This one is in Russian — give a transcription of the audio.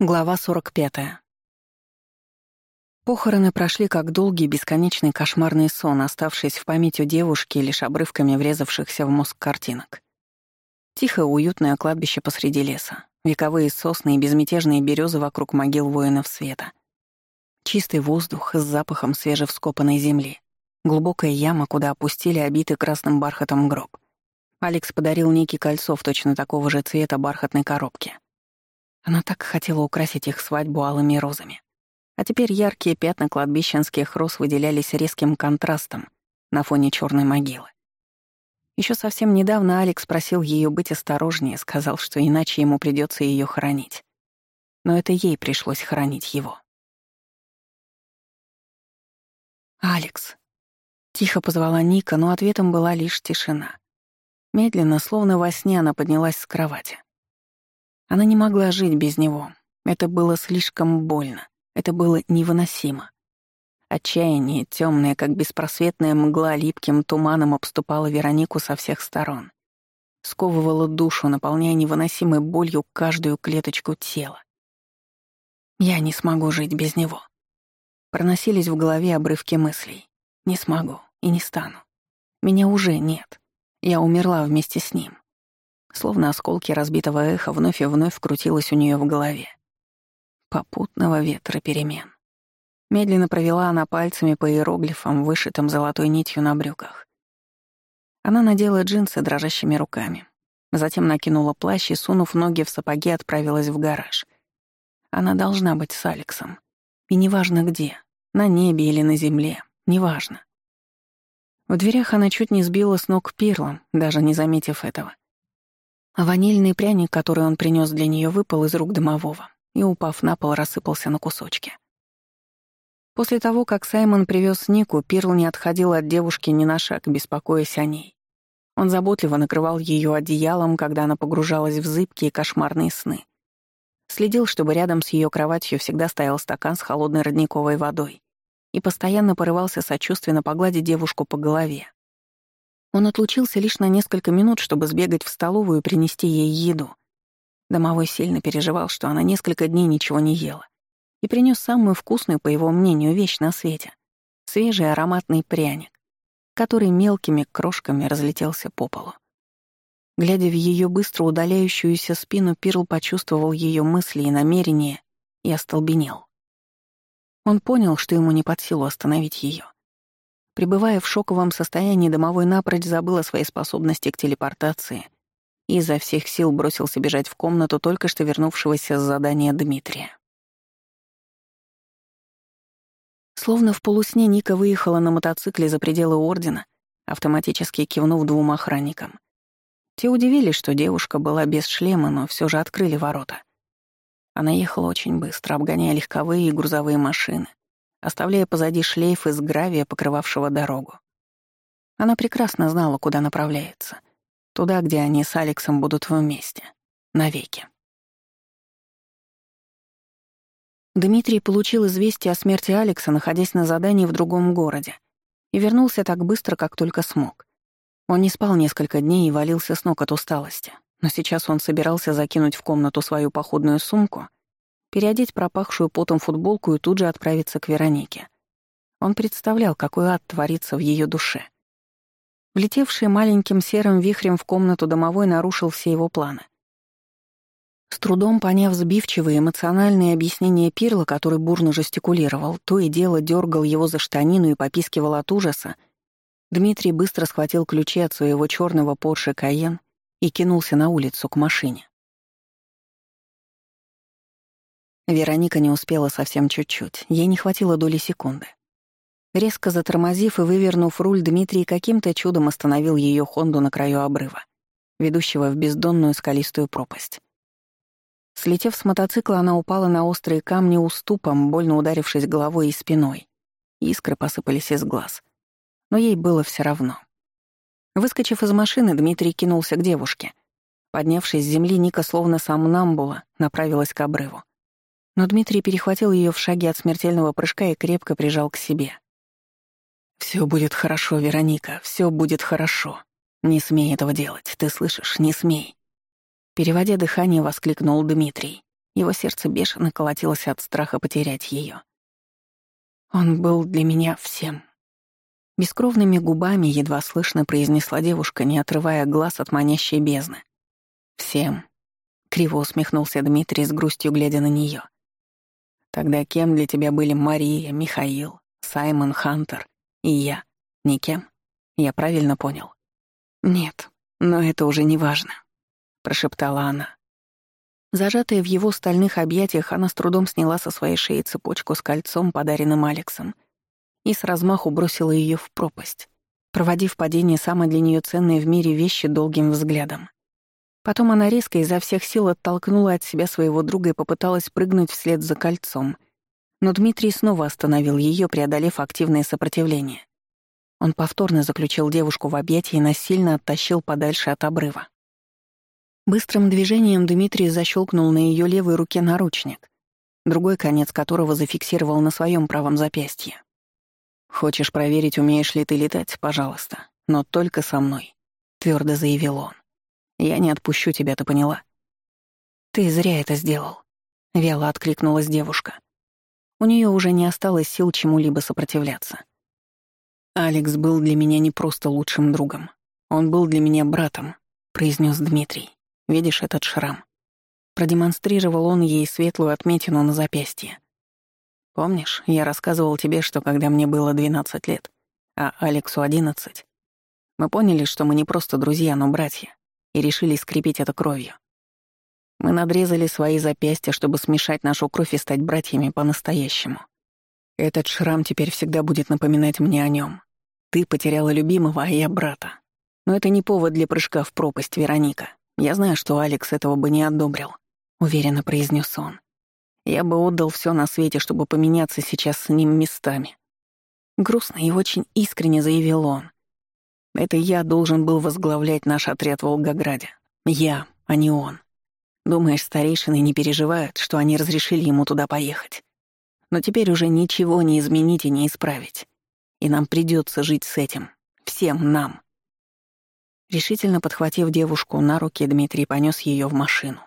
Глава 45. Похороны прошли как долгий бесконечный кошмарный сон, оставшись в память у девушки лишь обрывками врезавшихся в мозг картинок. Тихое, уютное кладбище посреди леса, вековые сосны и безмятежные березы вокруг могил воинов света. Чистый воздух с запахом свежевскопанной земли. Глубокая яма, куда опустили обитый красным бархатом гроб. Алекс подарил некий кольцо в точно такого же цвета бархатной коробке — она так хотела украсить их свадьбу алыми розами. А теперь яркие пятна кладбищенских роз выделялись резким контрастом на фоне черной могилы. Еще совсем недавно Алекс просил ее быть осторожнее, сказал, что иначе ему придется ее хоронить. Но это ей пришлось хоронить его. «Алекс!» — тихо позвала Ника, но ответом была лишь тишина. Медленно, словно во сне, она поднялась с кровати. Она не могла жить без него. Это было слишком больно. Это было невыносимо. Отчаяние, темное, как беспросветная мгла, липким туманом обступало Веронику со всех сторон. Сковывало душу, наполняя невыносимой болью каждую клеточку тела. «Я не смогу жить без него». Проносились в голове обрывки мыслей. «Не смогу и не стану. Меня уже нет. Я умерла вместе с ним. Словно осколки разбитого эха вновь и вновь крутилось у нее в голове. Попутного ветра перемен. Медленно провела она пальцами по иероглифам, вышитым золотой нитью на брюках. Она надела джинсы дрожащими руками. Затем накинула плащ и, сунув ноги в сапоги, отправилась в гараж. Она должна быть с Алексом. И неважно где, на небе или на земле, неважно. В дверях она чуть не сбила с ног пирлом, даже не заметив этого. Ванильный пряник, который он принес для нее, выпал из рук домового и, упав на пол, рассыпался на кусочки. После того, как Саймон привез Нику, Перл не отходил от девушки ни на шаг, беспокоясь о ней. Он заботливо накрывал ее одеялом, когда она погружалась в зыбкие кошмарные сны. Следил, чтобы рядом с ее кроватью всегда стоял стакан с холодной родниковой водой и постоянно порывался сочувственно погладить девушку по голове. Он отлучился лишь на несколько минут, чтобы сбегать в столовую и принести ей еду. Домовой сильно переживал, что она несколько дней ничего не ела, и принес самую вкусную, по его мнению, вещь на свете — свежий ароматный пряник, который мелкими крошками разлетелся по полу. Глядя в ее быстро удаляющуюся спину, Пирл почувствовал ее мысли и намерения и остолбенел. Он понял, что ему не под силу остановить ее. Пребывая в шоковом состоянии, домовой напрочь забыл о своей способности к телепортации и изо всех сил бросился бежать в комнату только что вернувшегося с задания Дмитрия. Словно в полусне Ника выехала на мотоцикле за пределы Ордена, автоматически кивнув двум охранникам. Те удивились, что девушка была без шлема, но все же открыли ворота. Она ехала очень быстро, обгоняя легковые и грузовые машины — оставляя позади шлейф из гравия, покрывавшего дорогу. Она прекрасно знала, куда направляется. Туда, где они с Алексом будут вместе. Навеки. Дмитрий получил известие о смерти Алекса, находясь на задании в другом городе, и вернулся так быстро, как только смог. Он не спал несколько дней и валился с ног от усталости, но сейчас он собирался закинуть в комнату свою походную сумку переодеть пропахшую потом футболку и тут же отправиться к Веронике. Он представлял, какой ад творится в ее душе. Влетевший маленьким серым вихрем в комнату домовой нарушил все его планы. С трудом поняв сбивчивые эмоциональные объяснения Пирла, который бурно жестикулировал, то и дело дергал его за штанину и попискивал от ужаса, Дмитрий быстро схватил ключи от своего черного Порше Каен и кинулся на улицу к машине. Вероника не успела совсем чуть-чуть, ей не хватило доли секунды. Резко затормозив и вывернув руль, Дмитрий каким-то чудом остановил ее Хонду на краю обрыва, ведущего в бездонную скалистую пропасть. Слетев с мотоцикла, она упала на острые камни уступом, больно ударившись головой и спиной. Искры посыпались из глаз. Но ей было все равно. Выскочив из машины, Дмитрий кинулся к девушке. Поднявшись с земли, Ника словно сам сомнамбула направилась к обрыву. Но Дмитрий перехватил ее в шаге от смертельного прыжка и крепко прижал к себе. «Все будет хорошо, Вероника, все будет хорошо. Не смей этого делать, ты слышишь, не смей». Переводя дыхание, воскликнул Дмитрий. Его сердце бешено колотилось от страха потерять ее. «Он был для меня всем». Бескровными губами едва слышно произнесла девушка, не отрывая глаз от манящей бездны. «Всем», — криво усмехнулся Дмитрий с грустью, глядя на нее. Тогда кем для тебя были Мария, Михаил, Саймон Хантер и я? Никем? Я правильно понял? Нет, но это уже не важно, прошептала она. Зажатая в его стальных объятиях, она с трудом сняла со своей шеи цепочку с кольцом, подаренным Алексом, и с размаху бросила ее в пропасть, проводив падение самой для нее ценной в мире вещи долгим взглядом. Потом она резко изо всех сил оттолкнула от себя своего друга и попыталась прыгнуть вслед за кольцом. Но Дмитрий снова остановил ее, преодолев активное сопротивление. Он повторно заключил девушку в объятия и насильно оттащил подальше от обрыва. Быстрым движением Дмитрий защелкнул на ее левой руке наручник, другой конец которого зафиксировал на своем правом запястье. «Хочешь проверить, умеешь ли ты летать, пожалуйста, но только со мной», — твердо заявил он. Я не отпущу тебя, ты поняла?» «Ты зря это сделал», — вяло откликнулась девушка. У нее уже не осталось сил чему-либо сопротивляться. «Алекс был для меня не просто лучшим другом. Он был для меня братом», — произнес Дмитрий. «Видишь этот шрам?» Продемонстрировал он ей светлую отметину на запястье. «Помнишь, я рассказывал тебе, что когда мне было 12 лет, а Алексу 11, мы поняли, что мы не просто друзья, но братья и решили скрепить это кровью. Мы надрезали свои запястья, чтобы смешать нашу кровь и стать братьями по-настоящему. Этот шрам теперь всегда будет напоминать мне о нем. Ты потеряла любимого, а я брата. Но это не повод для прыжка в пропасть, Вероника. Я знаю, что Алекс этого бы не одобрил, — уверенно произнес он. Я бы отдал все на свете, чтобы поменяться сейчас с ним местами. Грустно и очень искренне заявил он. Это я должен был возглавлять наш отряд в Волгограде. Я, а не он. Думаешь, старейшины не переживают, что они разрешили ему туда поехать. Но теперь уже ничего не изменить и не исправить. И нам придется жить с этим. Всем нам. Решительно подхватив девушку на руки, Дмитрий понес ее в машину.